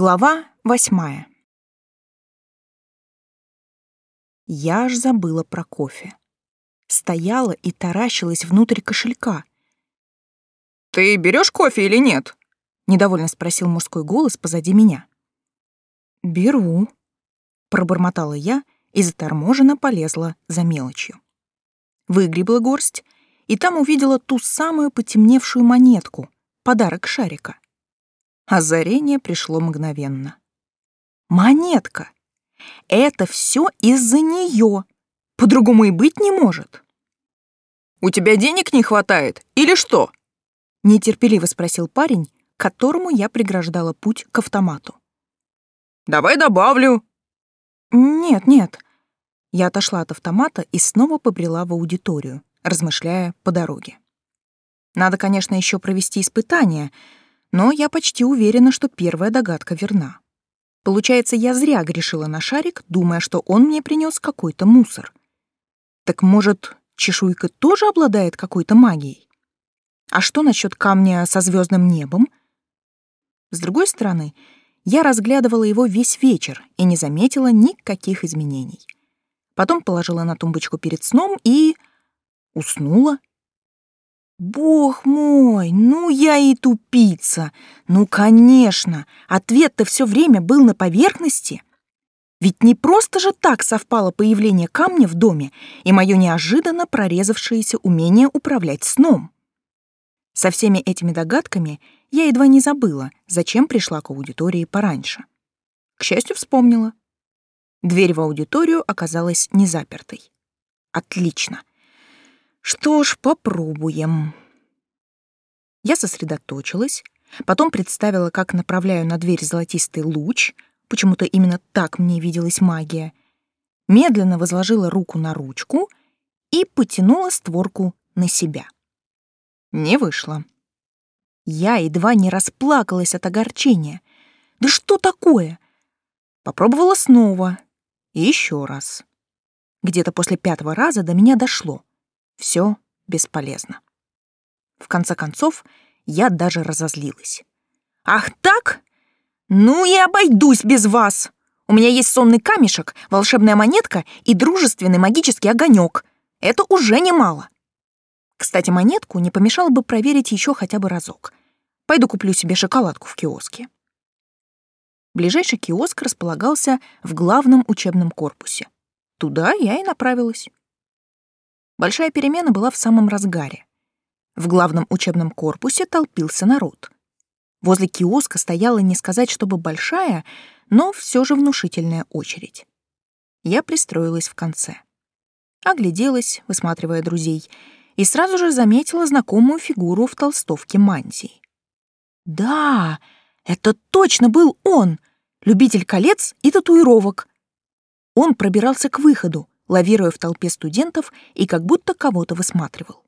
Глава восьмая. Я аж забыла про кофе. Стояла и таращилась внутрь кошелька. «Ты берешь кофе или нет?» — недовольно спросил мужской голос позади меня. «Беру», — пробормотала я и заторможенно полезла за мелочью. Выгребла горсть и там увидела ту самую потемневшую монетку, подарок шарика. Озарение пришло мгновенно. Монетка! Это все из-за нее. По-другому и быть не может. У тебя денег не хватает или что? Нетерпеливо спросил парень, которому я преграждала путь к автомату. Давай добавлю. Нет, нет. Я отошла от автомата и снова побрела в аудиторию, размышляя по дороге. Надо, конечно, еще провести испытание — но я почти уверена, что первая догадка верна. Получается, я зря грешила на шарик, думая, что он мне принес какой-то мусор. Так может, чешуйка тоже обладает какой-то магией? А что насчет камня со звездным небом? С другой стороны, я разглядывала его весь вечер и не заметила никаких изменений. Потом положила на тумбочку перед сном и... уснула. Бог мой, ну я и тупица. Ну, конечно, ответ-то все время был на поверхности. Ведь не просто же так совпало появление камня в доме и мое неожиданно прорезавшееся умение управлять сном. Со всеми этими догадками я едва не забыла, зачем пришла к аудитории пораньше. К счастью, вспомнила. Дверь в аудиторию оказалась не запертой. Отлично. Что ж, попробуем. Я сосредоточилась, потом представила, как направляю на дверь золотистый луч, почему-то именно так мне виделась магия, медленно возложила руку на ручку и потянула створку на себя. Не вышло. Я едва не расплакалась от огорчения. Да что такое? Попробовала снова и еще раз. Где-то после пятого раза до меня дошло. Все бесполезно. В конце концов, я даже разозлилась. «Ах так? Ну и обойдусь без вас! У меня есть сонный камешек, волшебная монетка и дружественный магический огонек. Это уже немало. Кстати, монетку не помешало бы проверить еще хотя бы разок. Пойду куплю себе шоколадку в киоске». Ближайший киоск располагался в главном учебном корпусе. Туда я и направилась. Большая перемена была в самом разгаре. В главном учебном корпусе толпился народ. Возле киоска стояла не сказать, чтобы большая, но все же внушительная очередь. Я пристроилась в конце. Огляделась, высматривая друзей, и сразу же заметила знакомую фигуру в толстовке мантии. Да, это точно был он, любитель колец и татуировок. Он пробирался к выходу, лавируя в толпе студентов и как будто кого-то высматривал.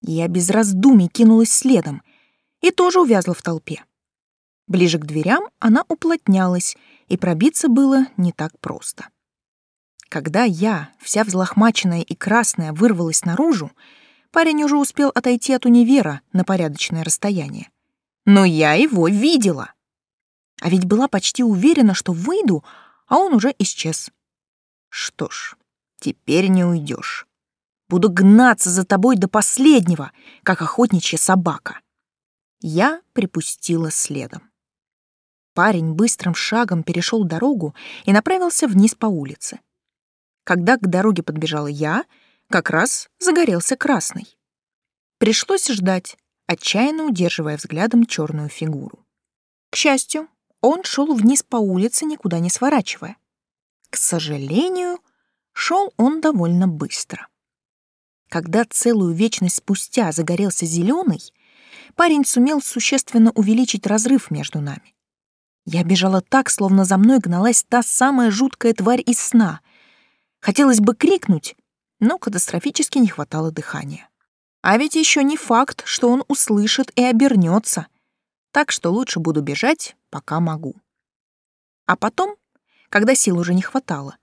Я без раздумий кинулась следом и тоже увязла в толпе. Ближе к дверям она уплотнялась, и пробиться было не так просто. Когда я, вся взлохмаченная и красная, вырвалась наружу, парень уже успел отойти от универа на порядочное расстояние. Но я его видела. А ведь была почти уверена, что выйду, а он уже исчез. Что ж, Теперь не уйдешь. Буду гнаться за тобой до последнего, как охотничья собака. Я припустила следом. Парень быстрым шагом перешел дорогу и направился вниз по улице. Когда к дороге подбежала я, как раз загорелся красный. Пришлось ждать, отчаянно удерживая взглядом черную фигуру. К счастью, он шел вниз по улице, никуда не сворачивая. К сожалению, Шел он довольно быстро. Когда целую вечность спустя загорелся зеленый, парень сумел существенно увеличить разрыв между нами. Я бежала так, словно за мной гналась та самая жуткая тварь из сна. Хотелось бы крикнуть, но катастрофически не хватало дыхания. А ведь еще не факт, что он услышит и обернется, так что лучше буду бежать, пока могу. А потом, когда сил уже не хватало,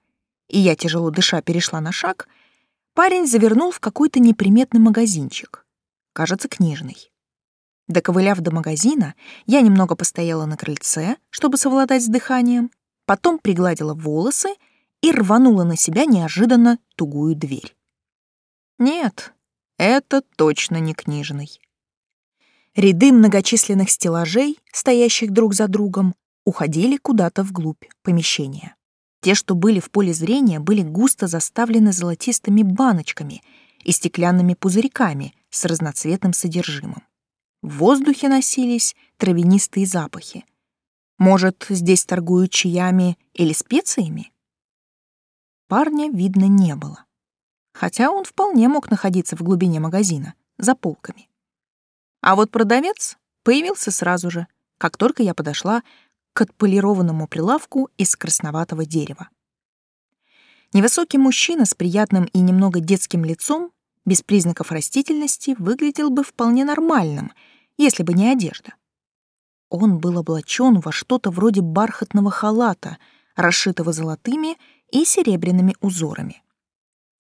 и я, тяжело дыша, перешла на шаг, парень завернул в какой-то неприметный магазинчик. Кажется, книжный. Доковыляв до магазина, я немного постояла на крыльце, чтобы совладать с дыханием, потом пригладила волосы и рванула на себя неожиданно тугую дверь. Нет, это точно не книжный. Ряды многочисленных стеллажей, стоящих друг за другом, уходили куда-то вглубь помещения. Те, что были в поле зрения, были густо заставлены золотистыми баночками и стеклянными пузырьками с разноцветным содержимым. В воздухе носились травянистые запахи. Может, здесь торгуют чаями или специями? Парня видно не было. Хотя он вполне мог находиться в глубине магазина, за полками. А вот продавец появился сразу же, как только я подошла к отполированному прилавку из красноватого дерева. Невысокий мужчина с приятным и немного детским лицом, без признаков растительности, выглядел бы вполне нормальным, если бы не одежда. Он был облачен во что-то вроде бархатного халата, расшитого золотыми и серебряными узорами.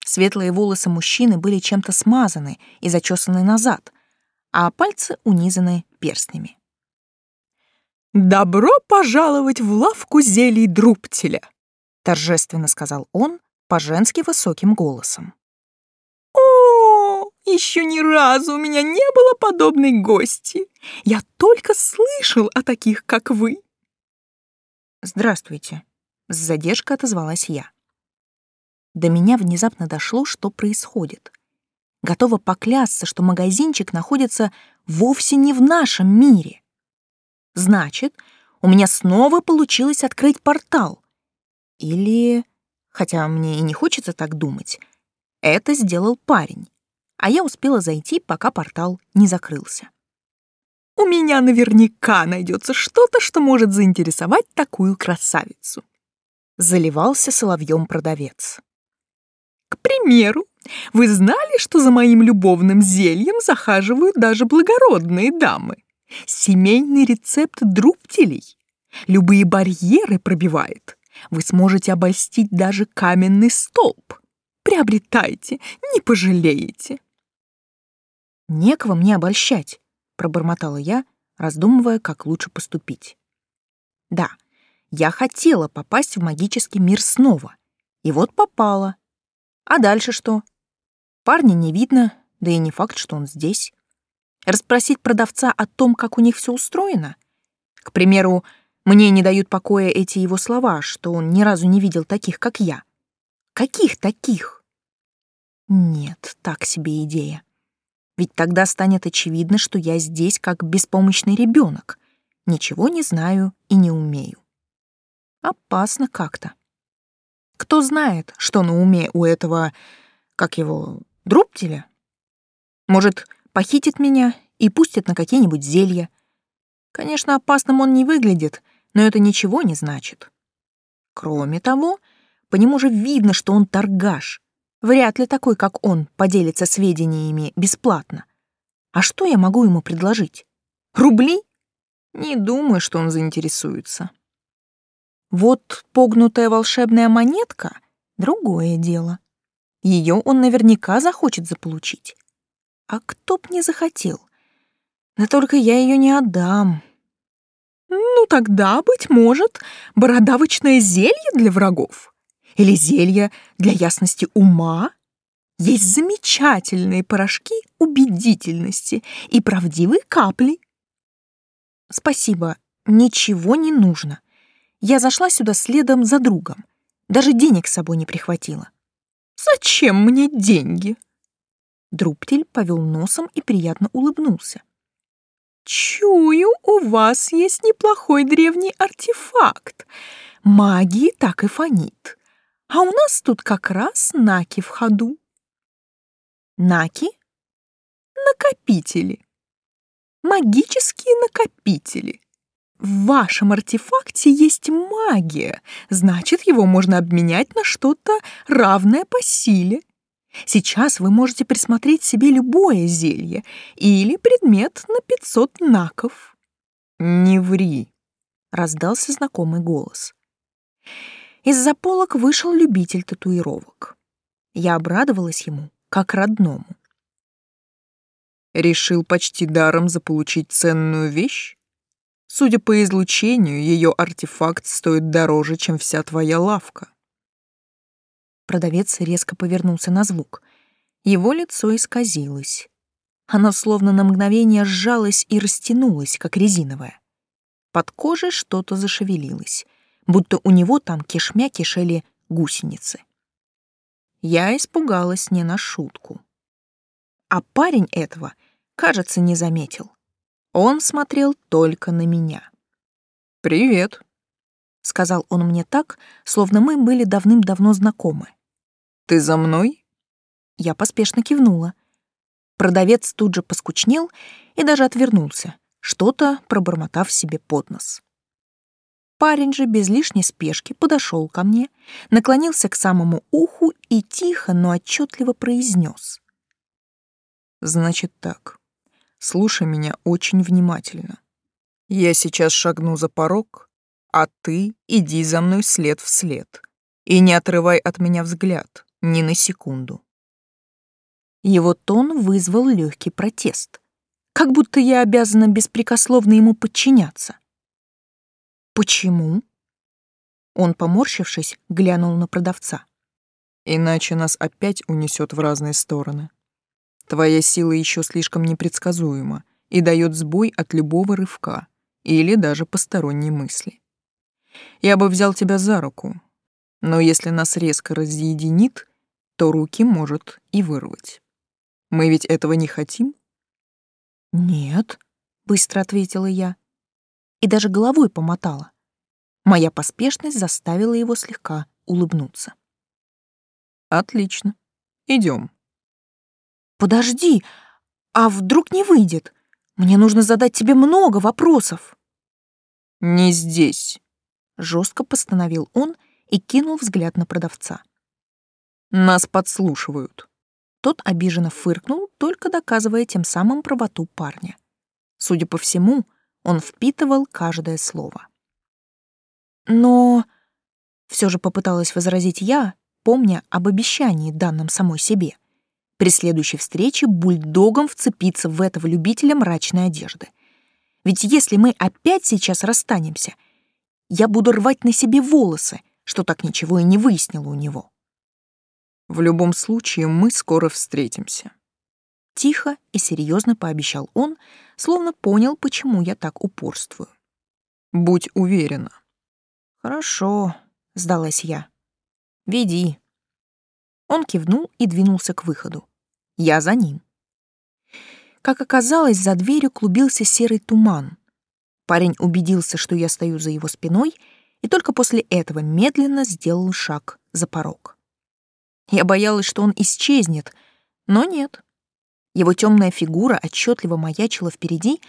Светлые волосы мужчины были чем-то смазаны и зачесаны назад, а пальцы унизаны перстнями. «Добро пожаловать в лавку зелий Друптеля», — торжественно сказал он по-женски высоким голосом. «О, еще ни разу у меня не было подобной гости. Я только слышал о таких, как вы». «Здравствуйте», — с задержкой отозвалась я. До меня внезапно дошло, что происходит. Готова поклясться, что магазинчик находится вовсе не в нашем мире. Значит, у меня снова получилось открыть портал. Или, хотя мне и не хочется так думать, это сделал парень, а я успела зайти, пока портал не закрылся. У меня наверняка найдется что-то, что может заинтересовать такую красавицу. Заливался соловьем продавец. К примеру, вы знали, что за моим любовным зельем захаживают даже благородные дамы? Семейный рецепт друптелей. Любые барьеры пробивает. Вы сможете обольстить даже каменный столб. Приобретайте, не пожалеете. Некого мне обольщать, пробормотала я, раздумывая, как лучше поступить. Да, я хотела попасть в магический мир снова. И вот попала. А дальше что? Парня не видно, да и не факт, что он здесь. Расспросить продавца о том, как у них все устроено? К примеру, мне не дают покоя эти его слова, что он ни разу не видел таких, как я. Каких таких? Нет, так себе идея. Ведь тогда станет очевидно, что я здесь как беспомощный ребенок, ничего не знаю и не умею. Опасно как-то. Кто знает, что на уме у этого, как его, друптеля? Может, похитит меня и пустит на какие-нибудь зелья. Конечно, опасным он не выглядит, но это ничего не значит. Кроме того, по нему же видно, что он торгаш. Вряд ли такой, как он, поделится сведениями бесплатно. А что я могу ему предложить? Рубли? Не думаю, что он заинтересуется. Вот погнутая волшебная монетка — другое дело. Ее он наверняка захочет заполучить. А кто б не захотел? Да только я ее не отдам. Ну тогда, быть может, бородавочное зелье для врагов? Или зелье для ясности ума? Есть замечательные порошки убедительности и правдивые капли. Спасибо, ничего не нужно. Я зашла сюда следом за другом. Даже денег с собой не прихватила. Зачем мне деньги? Друптель повел носом и приятно улыбнулся. «Чую, у вас есть неплохой древний артефакт. Магии так и фонит. А у нас тут как раз наки в ходу». «Наки?» «Накопители. Магические накопители. В вашем артефакте есть магия, значит, его можно обменять на что-то равное по силе. Сейчас вы можете присмотреть себе любое зелье или предмет на 500 наков. «Не ври», — раздался знакомый голос. Из-за полок вышел любитель татуировок. Я обрадовалась ему, как родному. Решил почти даром заполучить ценную вещь? Судя по излучению, ее артефакт стоит дороже, чем вся твоя лавка. Продавец резко повернулся на звук. Его лицо исказилось. Оно словно на мгновение сжалось и растянулось, как резиновое. Под кожей что-то зашевелилось, будто у него там кишмя кишели гусеницы. Я испугалась не на шутку. А парень этого, кажется, не заметил. Он смотрел только на меня. «Привет», — сказал он мне так, словно мы были давным-давно знакомы. «Ты за мной?» Я поспешно кивнула. Продавец тут же поскучнел и даже отвернулся, что-то пробормотав себе под нос. Парень же без лишней спешки подошел ко мне, наклонился к самому уху и тихо, но отчетливо произнес: «Значит так, слушай меня очень внимательно. Я сейчас шагну за порог, а ты иди за мной след в след и не отрывай от меня взгляд ни на секунду. Его тон вызвал легкий протест. Как будто я обязана беспрекословно ему подчиняться. «Почему?» Он, поморщившись, глянул на продавца. «Иначе нас опять унесет в разные стороны. Твоя сила еще слишком непредсказуема и дает сбой от любого рывка или даже посторонней мысли. Я бы взял тебя за руку, но если нас резко разъединит, то руки может и вырвать. Мы ведь этого не хотим? Нет, быстро ответила я и даже головой помотала. Моя поспешность заставила его слегка улыбнуться. Отлично. Идем. Подожди, а вдруг не выйдет? Мне нужно задать тебе много вопросов. Не здесь, жестко постановил он и кинул взгляд на продавца. Нас подслушивают. Тот обиженно фыркнул, только доказывая тем самым правоту парня. Судя по всему, он впитывал каждое слово. Но все же попыталась возразить я, помня об обещании, данном самой себе. При следующей встрече бульдогом вцепиться в этого любителя мрачной одежды. Ведь если мы опять сейчас расстанемся, я буду рвать на себе волосы, что так ничего и не выяснила у него. В любом случае, мы скоро встретимся. Тихо и серьезно пообещал он, словно понял, почему я так упорствую. Будь уверена. Хорошо, сдалась я. Веди. Он кивнул и двинулся к выходу. Я за ним. Как оказалось, за дверью клубился серый туман. Парень убедился, что я стою за его спиной, и только после этого медленно сделал шаг за порог. Я боялась, что он исчезнет, но нет. Его темная фигура отчетливо маячила впереди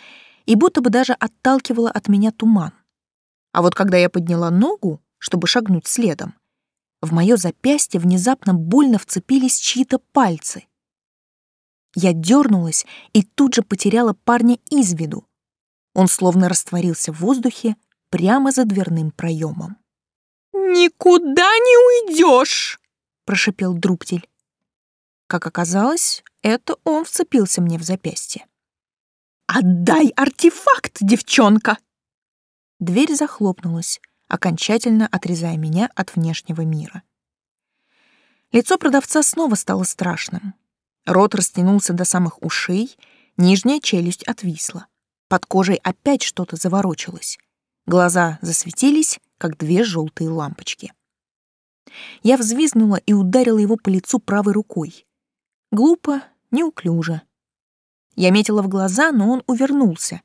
и будто бы даже отталкивала от меня туман. А вот когда я подняла ногу, чтобы шагнуть следом, в мое запястье внезапно больно вцепились чьи-то пальцы. Я дернулась и тут же потеряла парня из виду. Он словно растворился в воздухе прямо за дверным проемом. «Никуда не уйдешь!» — прошипел Друптель. Как оказалось, это он вцепился мне в запястье. «Отдай артефакт, девчонка!» Дверь захлопнулась, окончательно отрезая меня от внешнего мира. Лицо продавца снова стало страшным. Рот растянулся до самых ушей, нижняя челюсть отвисла. Под кожей опять что-то заворочилось. Глаза засветились, как две желтые лампочки. Я взвизгнула и ударила его по лицу правой рукой. Глупо, неуклюже. Я метила в глаза, но он увернулся,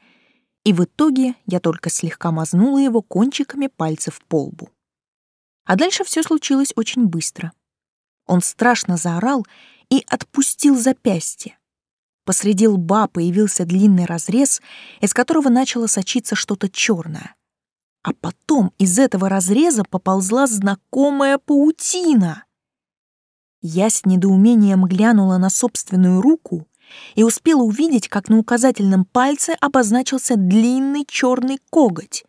и в итоге я только слегка мазнула его кончиками пальцев по лбу. А дальше все случилось очень быстро. Он страшно заорал и отпустил запястье. Посреди лба появился длинный разрез, из которого начало сочиться что-то черное. А потом из этого разреза поползла знакомая паутина. Я с недоумением глянула на собственную руку и успела увидеть, как на указательном пальце обозначился длинный черный коготь.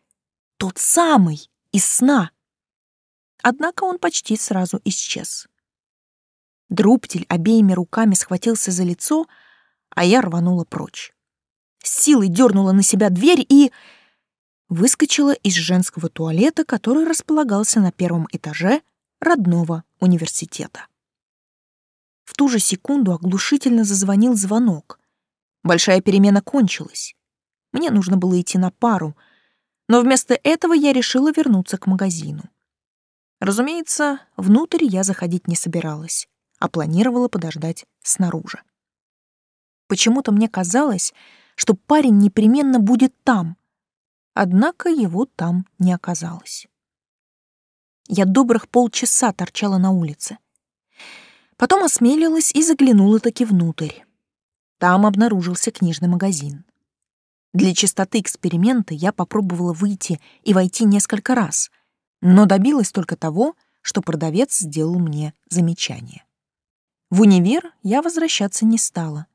Тот самый, из сна. Однако он почти сразу исчез. Друптель обеими руками схватился за лицо, а я рванула прочь. С силой дернула на себя дверь и выскочила из женского туалета, который располагался на первом этаже родного университета. В ту же секунду оглушительно зазвонил звонок. Большая перемена кончилась. Мне нужно было идти на пару, но вместо этого я решила вернуться к магазину. Разумеется, внутрь я заходить не собиралась, а планировала подождать снаружи. Почему-то мне казалось, что парень непременно будет там, однако его там не оказалось. Я добрых полчаса торчала на улице. Потом осмелилась и заглянула таки внутрь. Там обнаружился книжный магазин. Для чистоты эксперимента я попробовала выйти и войти несколько раз, но добилась только того, что продавец сделал мне замечание. В универ я возвращаться не стала.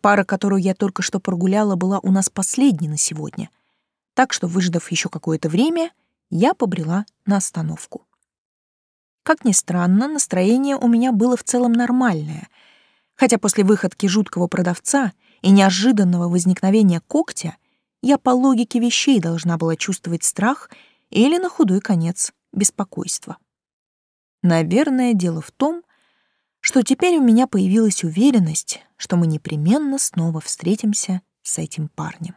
Пара, которую я только что прогуляла, была у нас последней на сегодня, так что, выждав еще какое-то время, я побрела на остановку. Как ни странно, настроение у меня было в целом нормальное, хотя после выходки жуткого продавца и неожиданного возникновения когтя я по логике вещей должна была чувствовать страх или, на худой конец, беспокойство. Наверное, дело в том, что теперь у меня появилась уверенность, что мы непременно снова встретимся с этим парнем.